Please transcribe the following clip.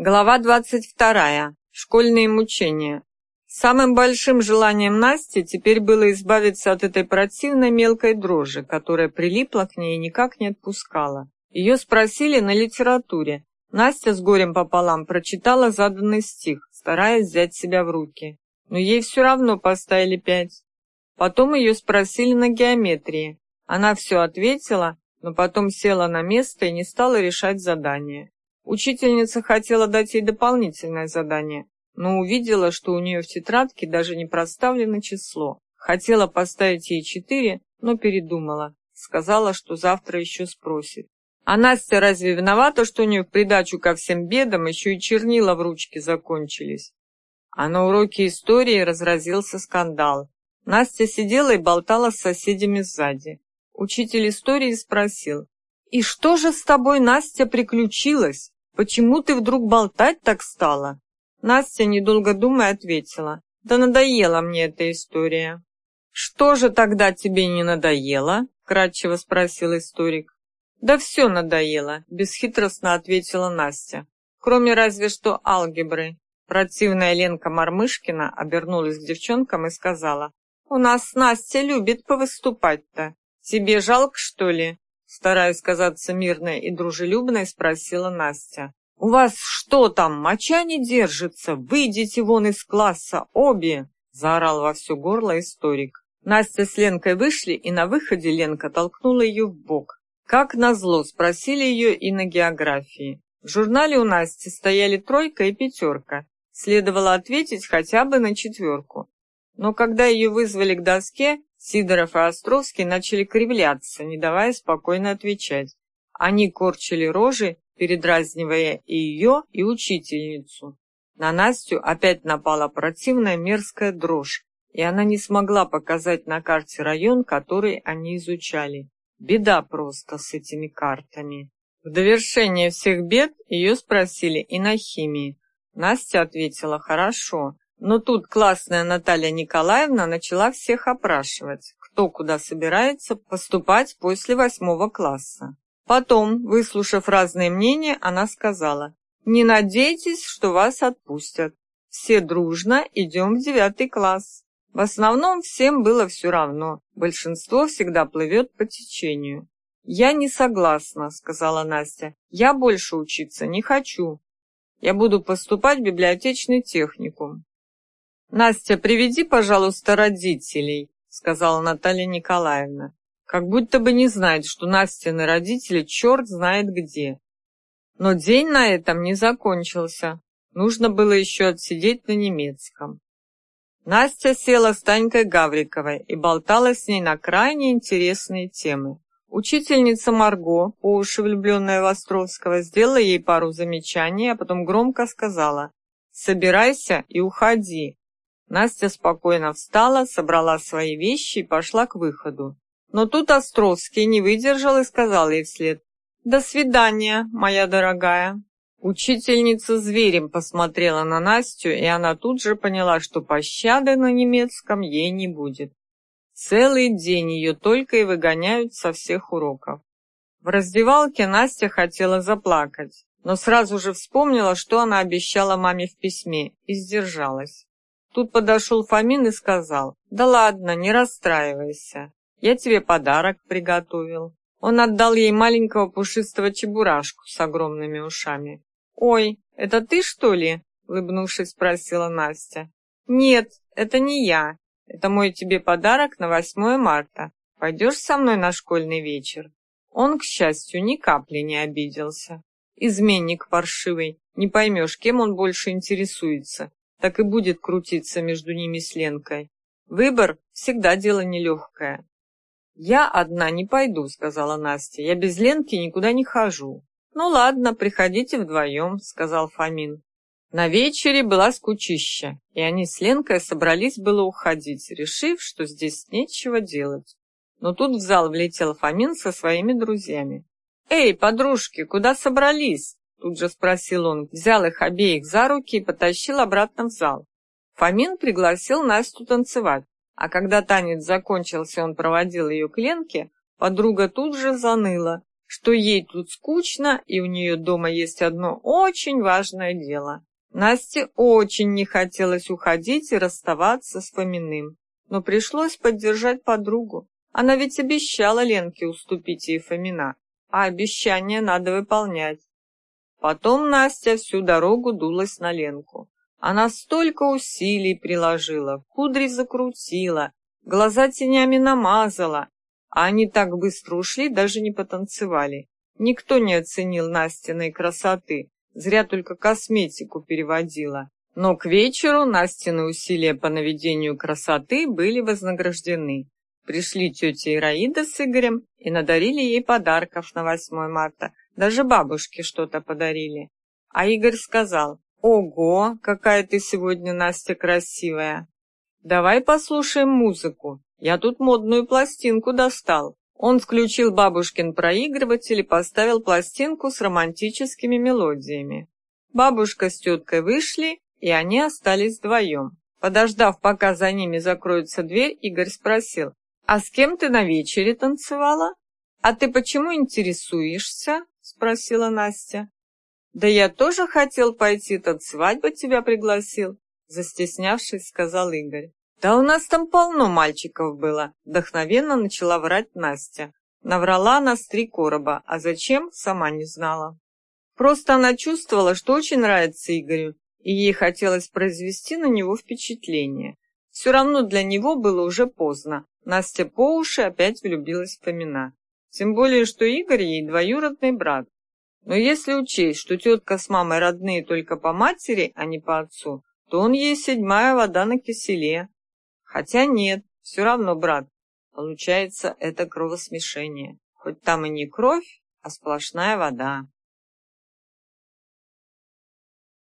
Глава 22. Школьные мучения. Самым большим желанием Насти теперь было избавиться от этой противной мелкой дрожи, которая прилипла к ней и никак не отпускала. Ее спросили на литературе. Настя с горем пополам прочитала заданный стих, стараясь взять себя в руки. Но ей все равно поставили пять. Потом ее спросили на геометрии. Она все ответила, но потом села на место и не стала решать задание. Учительница хотела дать ей дополнительное задание, но увидела, что у нее в тетрадке даже не проставлено число. Хотела поставить ей четыре, но передумала. Сказала, что завтра еще спросит. А Настя разве виновата, что у нее в придачу ко всем бедам еще и чернила в ручке закончились? А на уроке истории разразился скандал. Настя сидела и болтала с соседями сзади. Учитель истории спросил, «И что же с тобой, Настя, приключилось? Почему ты вдруг болтать так стала?» Настя, недолго думая, ответила, «Да надоела мне эта история». «Что же тогда тебе не надоело?» — кратчево спросил историк. «Да все надоело», — бесхитростно ответила Настя. «Кроме разве что алгебры». Противная Ленка Мармышкина обернулась к девчонкам и сказала, «У нас Настя любит повыступать-то. «Тебе жалко, что ли?» Стараясь казаться мирной и дружелюбной, спросила Настя. «У вас что там, моча не держится? Выйдите вон из класса, обе!» Заорал во все горло историк. Настя с Ленкой вышли, и на выходе Ленка толкнула ее в бок. Как назло, спросили ее и на географии. В журнале у Насти стояли тройка и пятерка. Следовало ответить хотя бы на четверку. Но когда ее вызвали к доске, Сидоров и Островский начали кривляться, не давая спокойно отвечать. Они корчили рожи, передразнивая и ее, и учительницу. На Настю опять напала противная мерзкая дрожь, и она не смогла показать на карте район, который они изучали. Беда просто с этими картами. В довершение всех бед ее спросили и на химии. Настя ответила «хорошо», но тут классная Наталья Николаевна начала всех опрашивать, кто куда собирается поступать после восьмого класса. Потом, выслушав разные мнения, она сказала, «Не надейтесь, что вас отпустят. Все дружно идем в девятый класс». В основном всем было все равно, большинство всегда плывет по течению. «Я не согласна», — сказала Настя. «Я больше учиться не хочу. Я буду поступать в библиотечный техникум. «Настя, приведи, пожалуйста, родителей», — сказала Наталья Николаевна. Как будто бы не знает, что Настины родители черт знает где. Но день на этом не закончился. Нужно было еще отсидеть на немецком. Настя села с Танькой Гавриковой и болтала с ней на крайне интересные темы. Учительница Марго, по уши влюбленная в Островского, сделала ей пару замечаний, а потом громко сказала «Собирайся и уходи, Настя спокойно встала, собрала свои вещи и пошла к выходу. Но тут Островский не выдержал и сказал ей вслед «До свидания, моя дорогая». Учительница зверем посмотрела на Настю, и она тут же поняла, что пощады на немецком ей не будет. Целый день ее только и выгоняют со всех уроков. В раздевалке Настя хотела заплакать, но сразу же вспомнила, что она обещала маме в письме, и сдержалась. Тут подошел Фомин и сказал, «Да ладно, не расстраивайся, я тебе подарок приготовил». Он отдал ей маленького пушистого чебурашку с огромными ушами. «Ой, это ты, что ли?» — улыбнувшись, спросила Настя. «Нет, это не я. Это мой тебе подарок на 8 марта. Пойдешь со мной на школьный вечер?» Он, к счастью, ни капли не обиделся. Изменник паршивый, не поймешь, кем он больше интересуется, так и будет крутиться между ними с Ленкой. Выбор всегда дело нелегкое. «Я одна не пойду», — сказала Настя. «Я без Ленки никуда не хожу». «Ну ладно, приходите вдвоем», — сказал Фомин. На вечере была скучища, и они с Ленкой собрались было уходить, решив, что здесь нечего делать. Но тут в зал влетел Фомин со своими друзьями. «Эй, подружки, куда собрались?» Тут же спросил он, взял их обеих за руки и потащил обратно в зал. Фомин пригласил Настю танцевать, а когда танец закончился, он проводил ее к Ленке, подруга тут же заныла, что ей тут скучно и у нее дома есть одно очень важное дело. Насте очень не хотелось уходить и расставаться с Фоминым, но пришлось поддержать подругу. Она ведь обещала Ленке уступить ей Фомина, а обещание надо выполнять. Потом Настя всю дорогу дулась на Ленку. Она столько усилий приложила, кудри закрутила, глаза тенями намазала, а они так быстро ушли, даже не потанцевали. Никто не оценил Настиной красоты, зря только косметику переводила. Но к вечеру Настины усилия по наведению красоты были вознаграждены. Пришли тетя Ираида с Игорем и надарили ей подарков на 8 марта. Даже бабушке что-то подарили. А Игорь сказал, «Ого, какая ты сегодня, Настя, красивая! Давай послушаем музыку. Я тут модную пластинку достал». Он включил бабушкин проигрыватель и поставил пластинку с романтическими мелодиями. Бабушка с теткой вышли, и они остались вдвоем. Подождав, пока за ними закроется дверь, Игорь спросил, «А с кем ты на вечере танцевала?» «А ты почему интересуешься?» – спросила Настя. «Да я тоже хотел пойти, танцевать бы тебя пригласил», – застеснявшись, сказал Игорь. «Да у нас там полно мальчиков было», – вдохновенно начала врать Настя. Наврала она с три короба, а зачем, сама не знала. Просто она чувствовала, что очень нравится Игорю, и ей хотелось произвести на него впечатление. Все равно для него было уже поздно. Настя по уши опять влюбилась в Фомина. Тем более, что Игорь ей двоюродный брат. Но если учесть, что тетка с мамой родные только по матери, а не по отцу, то он ей седьмая вода на киселе. Хотя нет, все равно брат. Получается, это кровосмешение. Хоть там и не кровь, а сплошная вода.